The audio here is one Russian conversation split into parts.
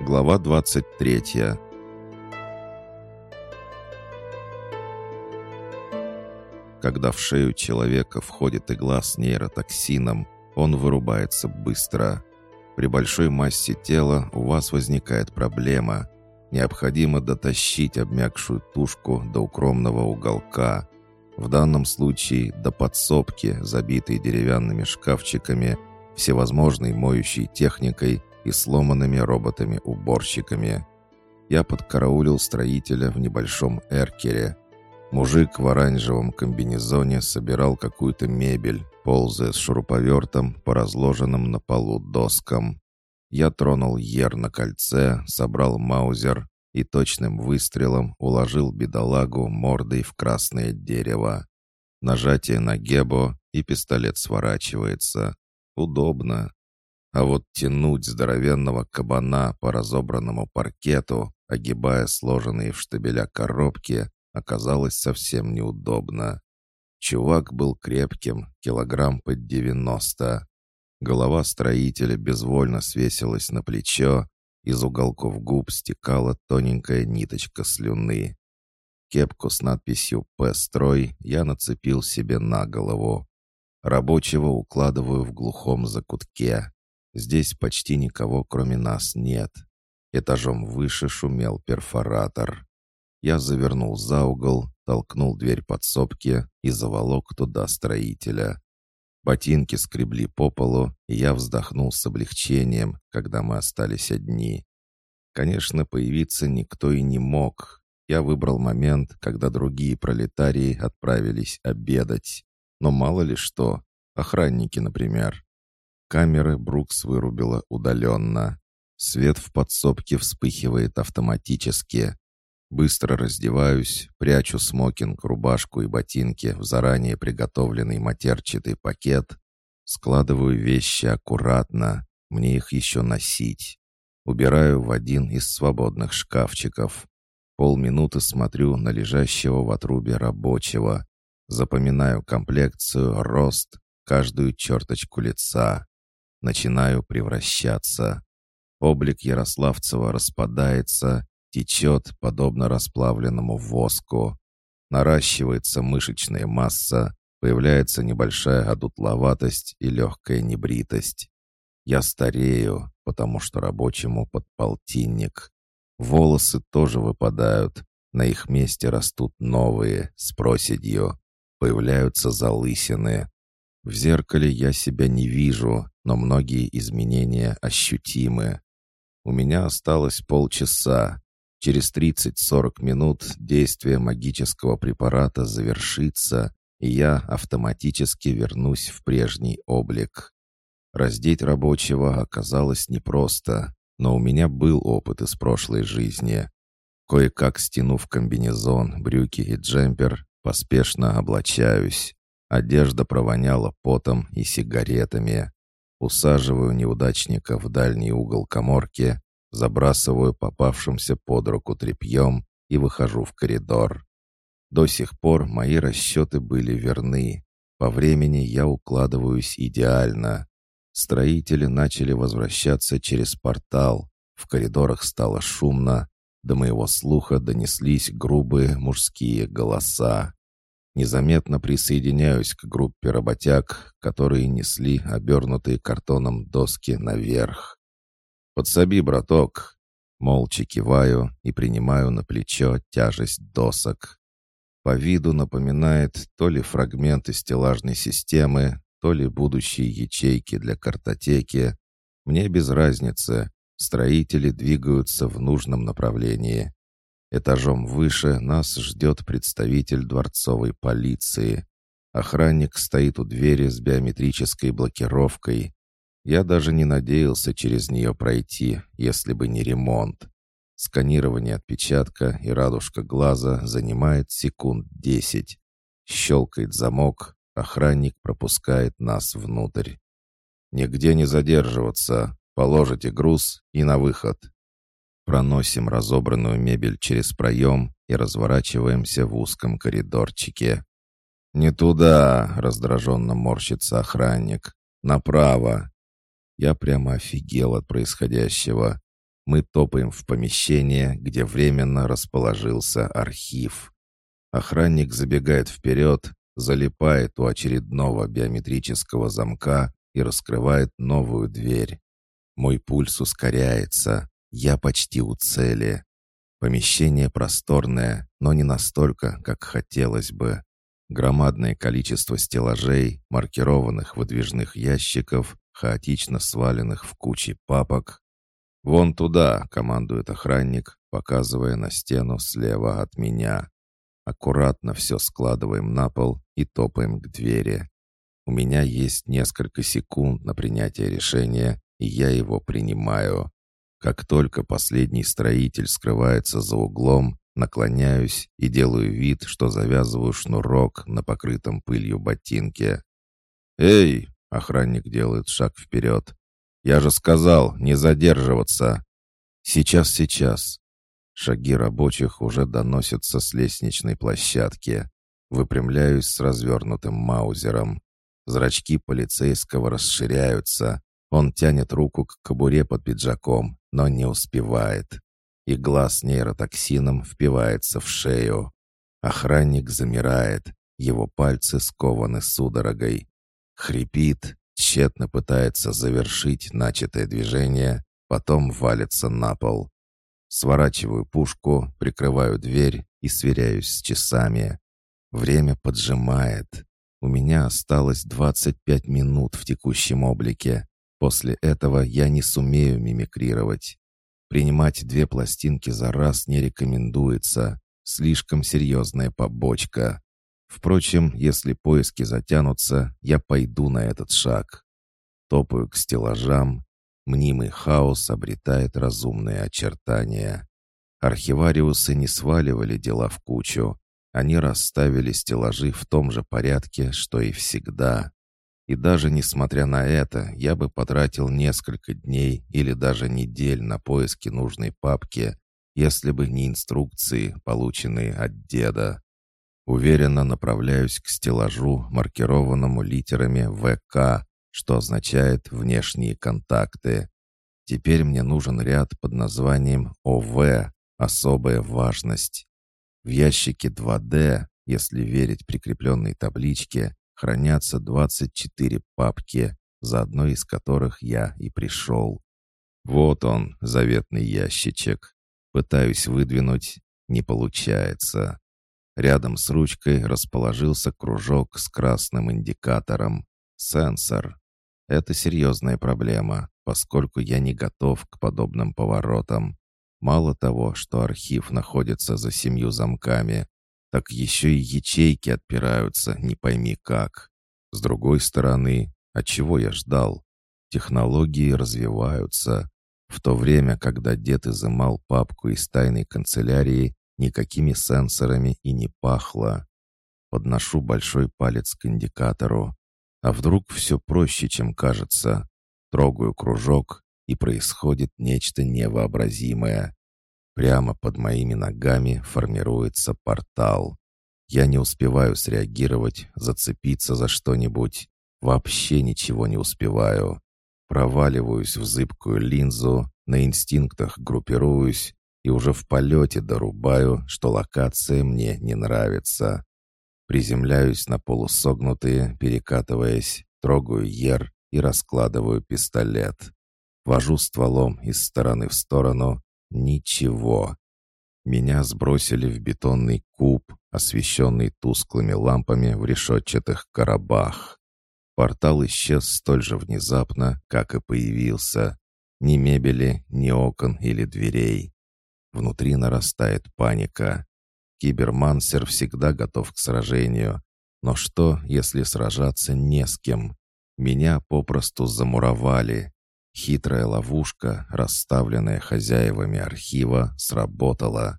Глава 23 Когда в шею человека входит игла с нейротоксином, он вырубается быстро. При большой массе тела у вас возникает проблема. Необходимо дотащить обмякшую тушку до укромного уголка. В данном случае до подсобки, забитой деревянными шкафчиками, всевозможной моющей техникой и сломанными роботами-уборщиками. Я подкараулил строителя в небольшом эркере. Мужик в оранжевом комбинезоне собирал какую-то мебель, ползая с шуруповертом по разложенным на полу доскам. Я тронул ер на кольце, собрал маузер и точным выстрелом уложил бедолагу мордой в красное дерево. Нажатие на гебо, и пистолет сворачивается. Удобно. А вот тянуть здоровенного кабана по разобранному паркету, огибая сложенные в штабеля коробки, оказалось совсем неудобно. Чувак был крепким, килограмм под девяносто. Голова строителя безвольно свесилась на плечо, из уголков губ стекала тоненькая ниточка слюны. Кепку с надписью «П-строй» я нацепил себе на голову. Рабочего укладываю в глухом закутке. Здесь почти никого, кроме нас, нет. Этажом выше шумел перфоратор. Я завернул за угол, толкнул дверь подсобки и заволок туда строителя. Ботинки скребли по полу, и я вздохнул с облегчением, когда мы остались одни. Конечно, появиться никто и не мог. Я выбрал момент, когда другие пролетарии отправились обедать. Но мало ли что, охранники, например. Камеры Брукс вырубила удаленно. Свет в подсобке вспыхивает автоматически. Быстро раздеваюсь, прячу смокинг, рубашку и ботинки в заранее приготовленный матерчатый пакет. Складываю вещи аккуратно, мне их еще носить. Убираю в один из свободных шкафчиков. Полминуты смотрю на лежащего в отрубе рабочего. Запоминаю комплекцию, рост, каждую черточку лица начинаю превращаться. Облик Ярославцева распадается, течет, подобно расплавленному воску. Наращивается мышечная масса, появляется небольшая одутловатость и легкая небритость. Я старею, потому что рабочему под полтинник. Волосы тоже выпадают, на их месте растут новые, с проседью. Появляются залысины. В зеркале я себя не вижу, но многие изменения ощутимы. У меня осталось полчаса. Через 30-40 минут действие магического препарата завершится, и я автоматически вернусь в прежний облик. Раздеть рабочего оказалось непросто, но у меня был опыт из прошлой жизни. Кое-как стянув комбинезон, брюки и джемпер, поспешно облачаюсь. Одежда провоняла потом и сигаретами. Усаживаю неудачника в дальний угол коморки, забрасываю попавшимся под руку тряпьем и выхожу в коридор. До сих пор мои расчеты были верны. По времени я укладываюсь идеально. Строители начали возвращаться через портал. В коридорах стало шумно. До моего слуха донеслись грубые мужские голоса. Незаметно присоединяюсь к группе работяг, которые несли обернутые картоном доски наверх. «Подсоби, браток!» Молча киваю и принимаю на плечо тяжесть досок. По виду напоминает то ли фрагменты стеллажной системы, то ли будущие ячейки для картотеки. Мне без разницы. Строители двигаются в нужном направлении. Этажом выше нас ждет представитель дворцовой полиции. Охранник стоит у двери с биометрической блокировкой. Я даже не надеялся через нее пройти, если бы не ремонт. Сканирование отпечатка и радужка глаза занимает секунд десять. Щелкает замок, охранник пропускает нас внутрь. «Нигде не задерживаться, положите груз и на выход». Проносим разобранную мебель через проем и разворачиваемся в узком коридорчике. «Не туда!» — раздраженно морщится охранник. «Направо!» Я прямо офигел от происходящего. Мы топаем в помещение, где временно расположился архив. Охранник забегает вперед, залипает у очередного биометрического замка и раскрывает новую дверь. Мой пульс ускоряется. Я почти у цели. Помещение просторное, но не настолько, как хотелось бы. Громадное количество стеллажей, маркированных выдвижных ящиков, хаотично сваленных в кучи папок. «Вон туда!» — командует охранник, показывая на стену слева от меня. Аккуратно все складываем на пол и топаем к двери. У меня есть несколько секунд на принятие решения, и я его принимаю. Как только последний строитель скрывается за углом, наклоняюсь и делаю вид, что завязываю шнурок на покрытом пылью ботинке. «Эй!» — охранник делает шаг вперед. «Я же сказал, не задерживаться!» «Сейчас, сейчас!» Шаги рабочих уже доносятся с лестничной площадки. Выпрямляюсь с развернутым маузером. Зрачки полицейского расширяются. Он тянет руку к кобуре под пиджаком, но не успевает. Игла с нейротоксином впивается в шею. Охранник замирает. Его пальцы скованы судорогой. Хрипит, тщетно пытается завершить начатое движение, потом валится на пол. Сворачиваю пушку, прикрываю дверь и сверяюсь с часами. Время поджимает. У меня осталось 25 минут в текущем облике. После этого я не сумею мимикрировать. Принимать две пластинки за раз не рекомендуется. Слишком серьезная побочка. Впрочем, если поиски затянутся, я пойду на этот шаг. Топаю к стеллажам, Мнимый хаос обретает разумные очертания. Архивариусы не сваливали дела в кучу. Они расставили стеллажи в том же порядке, что и всегда. И даже несмотря на это, я бы потратил несколько дней или даже недель на поиски нужной папки, если бы не инструкции, полученные от деда. Уверенно направляюсь к стеллажу, маркированному литерами ВК, что означает «внешние контакты». Теперь мне нужен ряд под названием ОВ «Особая важность». В ящике 2D, если верить прикрепленной табличке, хранятся 24 папки, за одной из которых я и пришел. Вот он, заветный ящичек. Пытаюсь выдвинуть, не получается. Рядом с ручкой расположился кружок с красным индикатором. Сенсор. Это серьезная проблема, поскольку я не готов к подобным поворотам. Мало того, что архив находится за семью замками, так еще и ячейки отпираются, не пойми как. С другой стороны, от чего я ждал? Технологии развиваются. В то время, когда дед изымал папку из тайной канцелярии, никакими сенсорами и не пахло. Подношу большой палец к индикатору. А вдруг все проще, чем кажется? Трогаю кружок, и происходит нечто невообразимое. Прямо под моими ногами формируется портал. Я не успеваю среагировать, зацепиться за что-нибудь. Вообще ничего не успеваю. Проваливаюсь в зыбкую линзу, на инстинктах группируюсь и уже в полете дорубаю, что локация мне не нравится. Приземляюсь на полусогнутые, перекатываясь, трогаю ер и раскладываю пистолет. Вожу стволом из стороны в сторону. Ничего. Меня сбросили в бетонный куб, освещенный тусклыми лампами в решетчатых коробах. Портал исчез столь же внезапно, как и появился. Ни мебели, ни окон или дверей. Внутри нарастает паника. Кибермансер всегда готов к сражению. Но что, если сражаться не с кем? Меня попросту замуровали. Хитрая ловушка, расставленная хозяевами архива, сработала.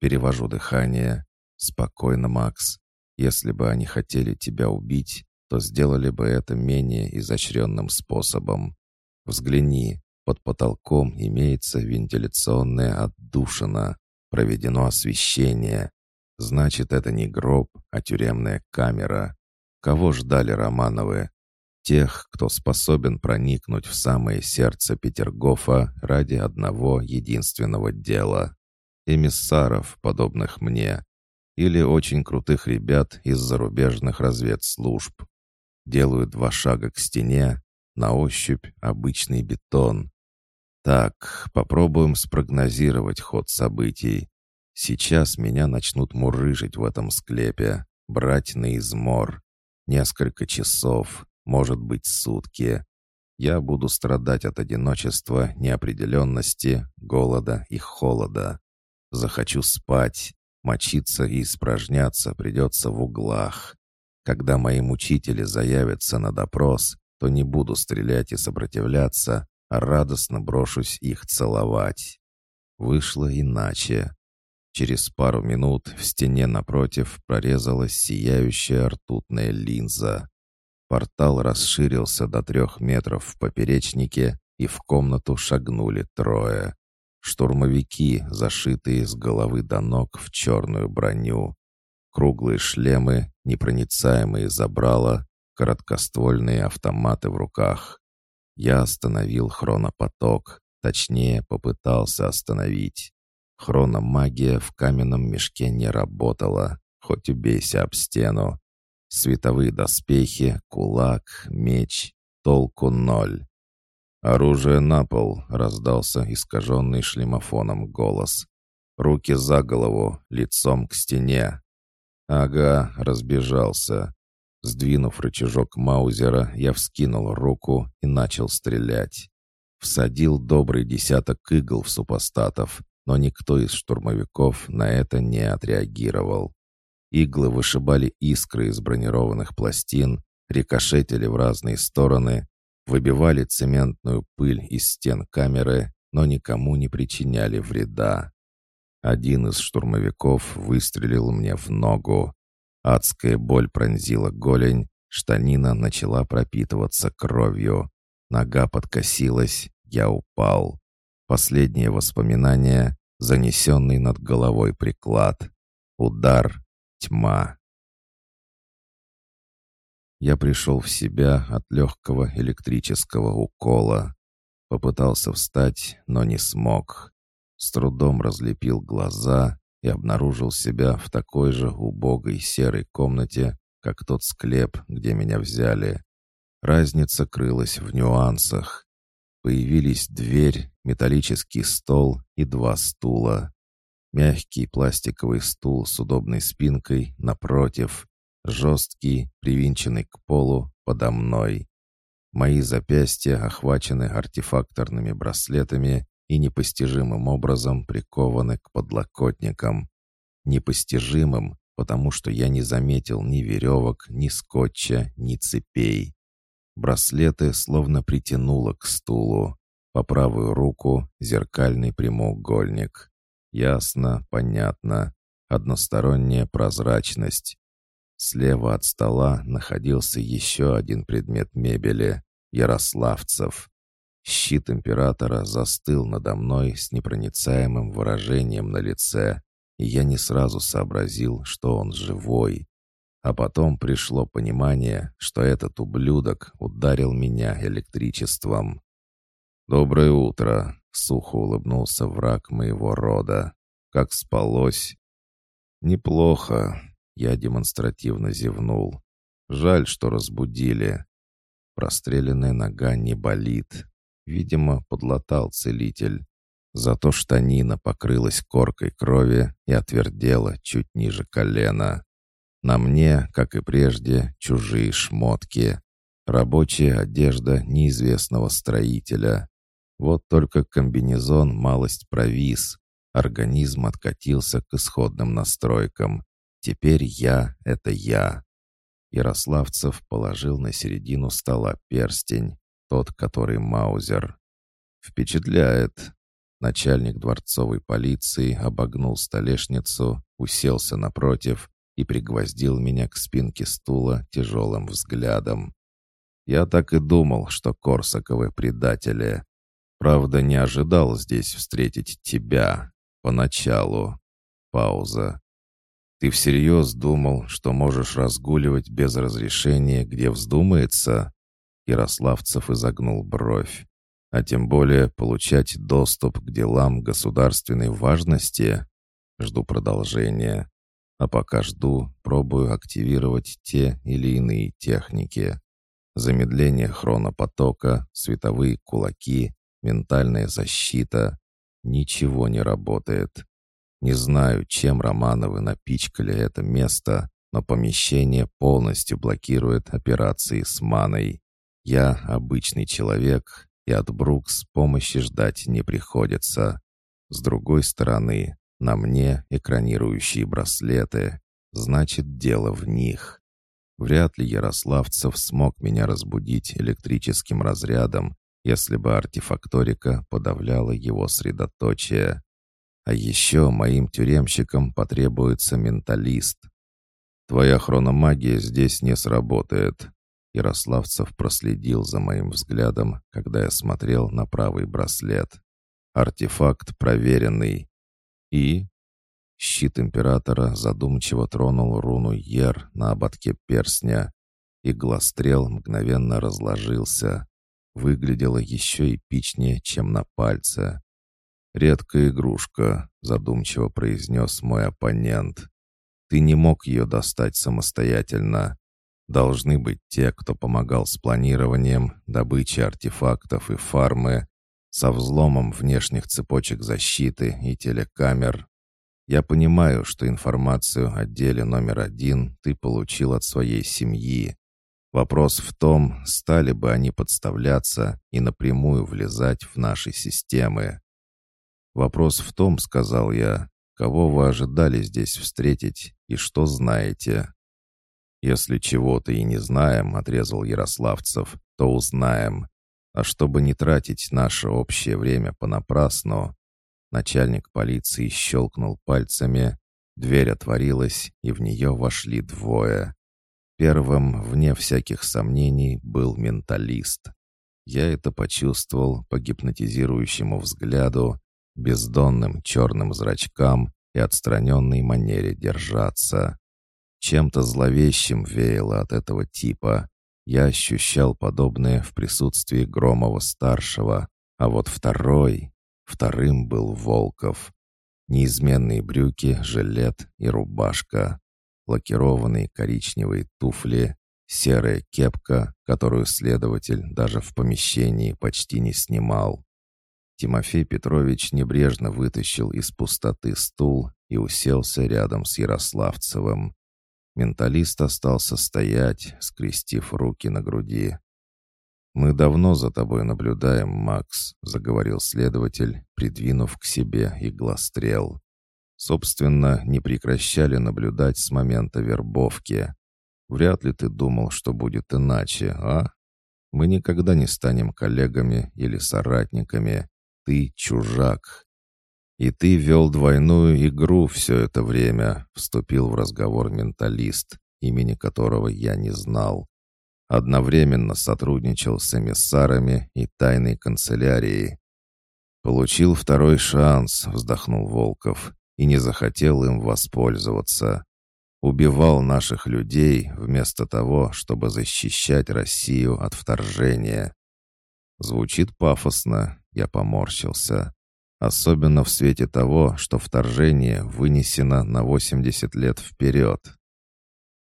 Перевожу дыхание. Спокойно, Макс. Если бы они хотели тебя убить, то сделали бы это менее изощренным способом. Взгляни, под потолком имеется вентиляционная отдушина. Проведено освещение. Значит, это не гроб, а тюремная камера. Кого ждали Романовы? Тех, кто способен проникнуть в самое сердце Петергофа ради одного единственного дела. Эмиссаров, подобных мне. Или очень крутых ребят из зарубежных разведслужб. Делаю два шага к стене, на ощупь обычный бетон. Так, попробуем спрогнозировать ход событий. Сейчас меня начнут мурыжить в этом склепе, брать на измор. Несколько часов, может быть, сутки. Я буду страдать от одиночества, неопределенности, голода и холода. Захочу спать, мочиться и испражняться придется в углах. Когда мои мучители заявятся на допрос, то не буду стрелять и сопротивляться, а радостно брошусь их целовать. Вышло иначе. Через пару минут в стене напротив прорезалась сияющая ртутная линза. Портал расширился до трех метров в поперечнике, и в комнату шагнули трое. Штурмовики, зашитые с головы до ног в черную броню. Круглые шлемы, непроницаемые забрала, короткоствольные автоматы в руках. Я остановил хронопоток, точнее, попытался остановить. Хрономагия в каменном мешке не работала, хоть убейся об стену. Световые доспехи, кулак, меч. Толку ноль. «Оружие на пол!» — раздался искаженный шлемофоном голос. «Руки за голову, лицом к стене!» «Ага», — разбежался. Сдвинув рычажок Маузера, я вскинул руку и начал стрелять. Всадил добрый десяток игл в супостатов, но никто из штурмовиков на это не отреагировал. Иглы вышибали искры из бронированных пластин, рикошетили в разные стороны, выбивали цементную пыль из стен камеры, но никому не причиняли вреда. Один из штурмовиков выстрелил мне в ногу. Адская боль пронзила голень, штанина начала пропитываться кровью. Нога подкосилась, я упал. Последнее воспоминание — занесенный над головой приклад. Удар, Тьма. Я пришел в себя от легкого электрического укола. Попытался встать, но не смог. С трудом разлепил глаза и обнаружил себя в такой же убогой серой комнате, как тот склеп, где меня взяли. Разница крылась в нюансах. Появились дверь, металлический стол и два стула. Мягкий пластиковый стул с удобной спинкой напротив, жесткий, привинченный к полу подо мной. Мои запястья охвачены артефакторными браслетами и непостижимым образом прикованы к подлокотникам. Непостижимым, потому что я не заметил ни веревок, ни скотча, ни цепей. Браслеты словно притянуло к стулу. По правую руку зеркальный прямоугольник. Ясно, понятно. Односторонняя прозрачность. Слева от стола находился еще один предмет мебели — Ярославцев. Щит императора застыл надо мной с непроницаемым выражением на лице, и я не сразу сообразил, что он живой. А потом пришло понимание, что этот ублюдок ударил меня электричеством. «Доброе утро!» Сухо улыбнулся враг моего рода. Как спалось? Неплохо. Я демонстративно зевнул. Жаль, что разбудили. Простреленная нога не болит. Видимо, подлатал целитель. Зато штанина покрылась коркой крови и отвердела чуть ниже колена. На мне, как и прежде, чужие шмотки. Рабочая одежда неизвестного строителя. Вот только комбинезон малость провис. Организм откатился к исходным настройкам. Теперь я — это я. Ярославцев положил на середину стола перстень, тот, который Маузер. Впечатляет. Начальник дворцовой полиции обогнул столешницу, уселся напротив и пригвоздил меня к спинке стула тяжелым взглядом. Я так и думал, что Корсаковы предатели. Правда, не ожидал здесь встретить тебя. Поначалу. Пауза. Ты всерьез думал, что можешь разгуливать без разрешения, где вздумается? Ярославцев изогнул бровь. А тем более получать доступ к делам государственной важности. Жду продолжения. А пока жду, пробую активировать те или иные техники. Замедление хронопотока, световые кулаки, ментальная защита. Ничего не работает. Не знаю, чем Романовы напичкали это место, но помещение полностью блокирует операции с маной. Я обычный человек, и от Брукс помощи ждать не приходится. С другой стороны, на мне экранирующие браслеты. Значит, дело в них. Вряд ли Ярославцев смог меня разбудить электрическим разрядом, если бы артефакторика подавляла его средоточие. А еще моим тюремщикам потребуется менталист. Твоя хрономагия здесь не сработает. Ярославцев проследил за моим взглядом, когда я смотрел на правый браслет. Артефакт проверенный. И... Щит императора задумчиво тронул руну Ер на ободке перстня. Иглострел мгновенно разложился. Выглядело еще эпичнее, чем на пальце. «Редкая игрушка», — задумчиво произнес мой оппонент. «Ты не мог ее достать самостоятельно. Должны быть те, кто помогал с планированием, добычей артефактов и фармы, со взломом внешних цепочек защиты и телекамер. Я понимаю, что информацию о деле номер один ты получил от своей семьи. Вопрос в том, стали бы они подставляться и напрямую влезать в наши системы. «Вопрос в том, — сказал я, — кого вы ожидали здесь встретить и что знаете?» «Если чего-то и не знаем, — отрезал Ярославцев, — то узнаем. А чтобы не тратить наше общее время понапрасну...» Начальник полиции щелкнул пальцами, дверь отворилась, и в нее вошли двое. Первым, вне всяких сомнений, был менталист. Я это почувствовал по гипнотизирующему взгляду бездонным черным зрачкам и отстраненной манере держаться. Чем-то зловещим веяло от этого типа. Я ощущал подобное в присутствии Громова-старшего, а вот второй, вторым был Волков. Неизменные брюки, жилет и рубашка, лакированные коричневые туфли, серая кепка, которую следователь даже в помещении почти не снимал. Тимофей Петрович небрежно вытащил из пустоты стул и уселся рядом с Ярославцевым. Менталист остался стоять, скрестив руки на груди. «Мы давно за тобой наблюдаем, Макс», — заговорил следователь, придвинув к себе иглострел. «Собственно, не прекращали наблюдать с момента вербовки. Вряд ли ты думал, что будет иначе, а? Мы никогда не станем коллегами или соратниками ты чужак. И ты вел двойную игру все это время, вступил в разговор менталист, имени которого я не знал. Одновременно сотрудничал с эмиссарами и тайной канцелярией. «Получил второй шанс», — вздохнул Волков, «и не захотел им воспользоваться. Убивал наших людей вместо того, чтобы защищать Россию от вторжения. Звучит пафосно, я поморщился. Особенно в свете того, что вторжение вынесено на 80 лет вперед.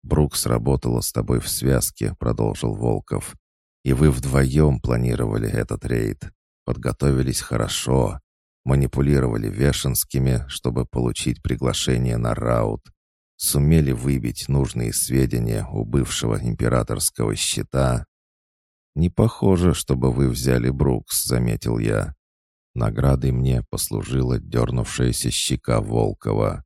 «Брукс работала с тобой в связке», — продолжил Волков. «И вы вдвоем планировали этот рейд. Подготовились хорошо. Манипулировали Вешенскими, чтобы получить приглашение на раут. Сумели выбить нужные сведения у бывшего императорского щита «Не похоже, чтобы вы взяли Брукс», — заметил я. Наградой мне послужила дернувшаяся щека Волкова.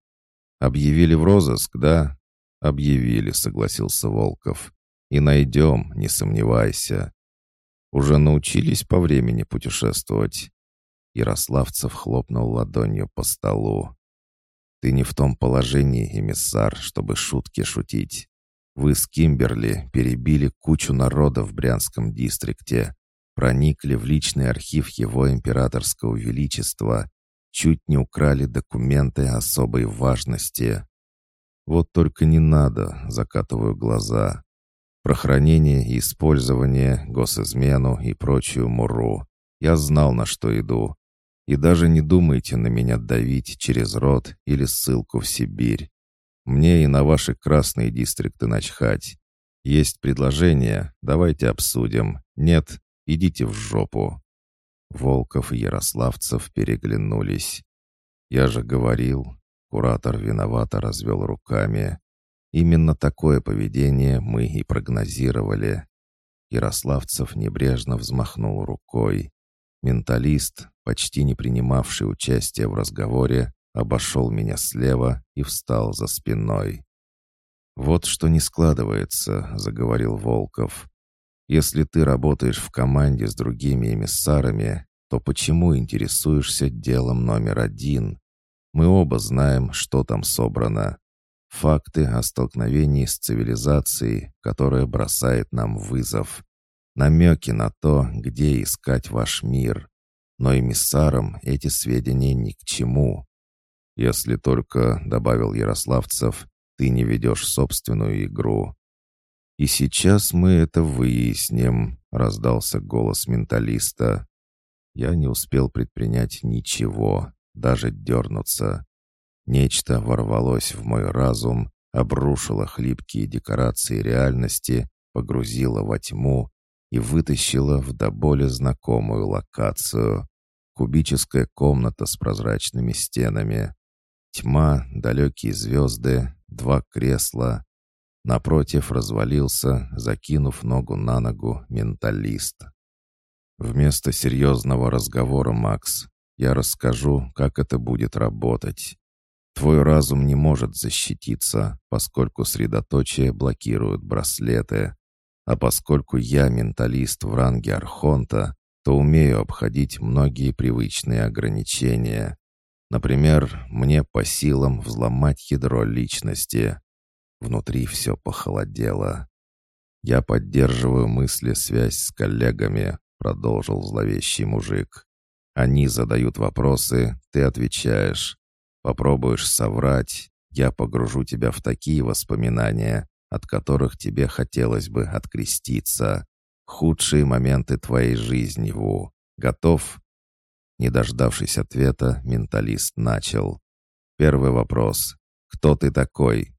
«Объявили в розыск, да?» «Объявили», — согласился Волков. «И найдем, не сомневайся». «Уже научились по времени путешествовать?» Ярославцев хлопнул ладонью по столу. «Ты не в том положении, эмиссар, чтобы шутки шутить. Вы с Кимберли перебили кучу народа в Брянском дистрикте, проникли в личный архив его императорского величества, чуть не украли документы особой важности. Вот только не надо, закатываю глаза. Про хранение и использование, госизмену и прочую муру. Я знал, на что иду. И даже не думайте на меня давить через рот или ссылку в Сибирь. Мне и на ваши красные дистрикты начхать. Есть предложение, давайте обсудим. Нет, идите в жопу». Волков и Ярославцев переглянулись. «Я же говорил...» Куратор виновато развел руками. «Именно такое поведение мы и прогнозировали». Ярославцев небрежно взмахнул рукой. Менталист, почти не принимавший участие в разговоре, обошел меня слева и встал за спиной. «Вот что не складывается», — заговорил Волков. «Если ты работаешь в команде с другими эмиссарами, то почему интересуешься делом номер один? Мы оба знаем, что там собрано. Факты о столкновении с цивилизацией, которая бросает нам вызов. Намеки на то, где искать ваш мир. Но эмиссарам эти сведения ни к чему. Если только, — добавил Ярославцев, ты не ведешь собственную игру. «И сейчас мы это выясним», — раздался голос менталиста. Я не успел предпринять ничего, даже дернуться. Нечто ворвалось в мой разум, обрушило хлипкие декорации реальности, погрузило во тьму и вытащило в до боли знакомую локацию. Кубическая комната с прозрачными стенами. Тьма, далекие звезды, два кресла. Напротив развалился, закинув ногу на ногу, менталист. Вместо серьезного разговора, Макс, я расскажу, как это будет работать. Твой разум не может защититься, поскольку средоточие блокируют браслеты. А поскольку я менталист в ранге Архонта, то умею обходить многие привычные ограничения. Например, мне по силам взломать ядро личности. Внутри все похолодело. «Я поддерживаю мысли связь с коллегами», — продолжил зловещий мужик. «Они задают вопросы, ты отвечаешь. Попробуешь соврать, я погружу тебя в такие воспоминания, от которых тебе хотелось бы откреститься. Худшие моменты твоей жизни, Ву. Готов?» Не дождавшись ответа, менталист начал. «Первый вопрос. Кто ты такой?»